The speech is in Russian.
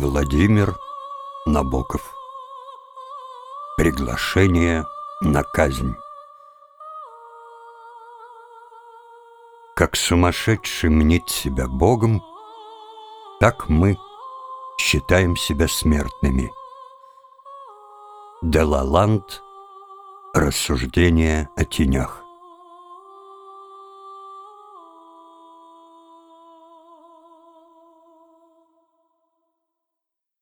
Владимир Набоков. Приглашение на казнь. Как сумасшедший мнит себя Богом, Так мы считаем себя смертными. Делаланд Рассуждение о тенях.